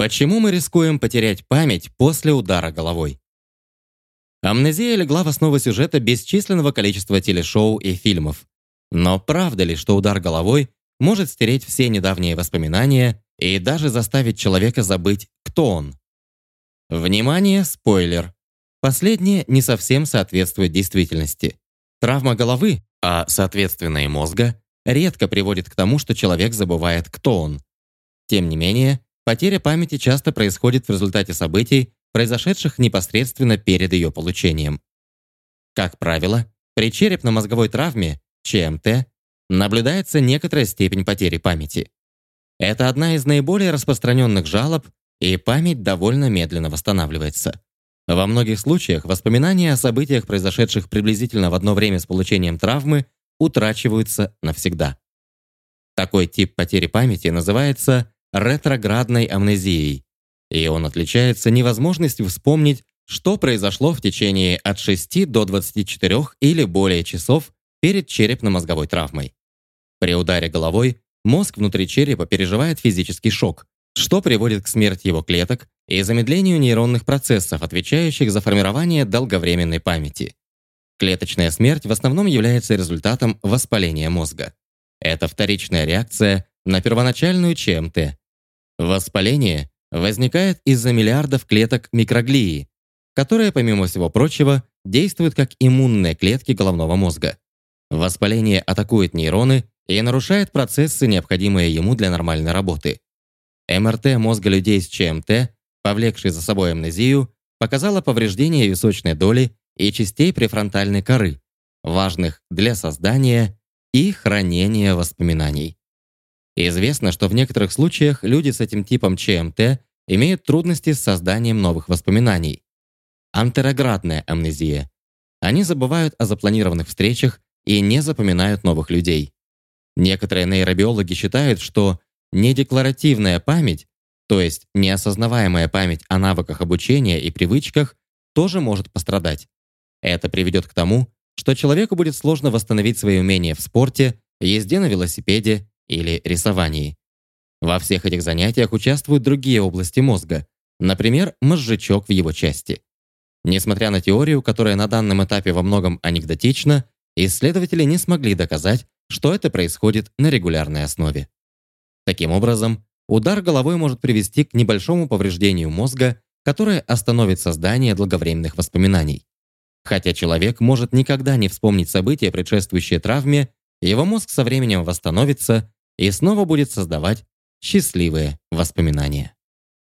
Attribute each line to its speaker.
Speaker 1: Почему мы рискуем потерять память после удара головой? Амнезия легла в основу сюжета бесчисленного количества телешоу и фильмов. Но правда ли, что удар головой может стереть все недавние воспоминания и даже заставить человека забыть, кто он? Внимание, спойлер! Последнее не совсем соответствует действительности. Травма головы, а соответственно и мозга, редко приводит к тому, что человек забывает, кто он. Тем не менее, Потеря памяти часто происходит в результате событий, произошедших непосредственно перед ее получением. Как правило, при черепно-мозговой травме, ЧМТ, наблюдается некоторая степень потери памяти. Это одна из наиболее распространенных жалоб, и память довольно медленно восстанавливается. Во многих случаях воспоминания о событиях, произошедших приблизительно в одно время с получением травмы, утрачиваются навсегда. Такой тип потери памяти называется ретроградной амнезией, и он отличается невозможностью вспомнить, что произошло в течение от 6 до 24 или более часов перед черепно-мозговой травмой. При ударе головой мозг внутри черепа переживает физический шок, что приводит к смерти его клеток и замедлению нейронных процессов, отвечающих за формирование долговременной памяти. Клеточная смерть в основном является результатом воспаления мозга. Это вторичная реакция на первоначальную ЧМТ, Воспаление возникает из-за миллиардов клеток микроглии, которые, помимо всего прочего, действуют как иммунные клетки головного мозга. Воспаление атакует нейроны и нарушает процессы, необходимые ему для нормальной работы. МРТ мозга людей с ЧМТ, повлекший за собой амнезию, показала повреждение височной доли и частей префронтальной коры, важных для создания и хранения воспоминаний. Известно, что в некоторых случаях люди с этим типом ЧМТ имеют трудности с созданием новых воспоминаний. Антероградная амнезия. Они забывают о запланированных встречах и не запоминают новых людей. Некоторые нейробиологи считают, что недекларативная память, то есть неосознаваемая память о навыках обучения и привычках, тоже может пострадать. Это приведет к тому, что человеку будет сложно восстановить свои умения в спорте, езде на велосипеде или рисовании. Во всех этих занятиях участвуют другие области мозга, например, мозжечок в его части. Несмотря на теорию, которая на данном этапе во многом анекдотична, исследователи не смогли доказать, что это происходит на регулярной основе. Таким образом, удар головой может привести к небольшому повреждению мозга, которое остановит создание долговременных воспоминаний. Хотя человек может никогда не вспомнить события, предшествующие травме, его мозг со временем восстановится и снова будет создавать счастливые воспоминания.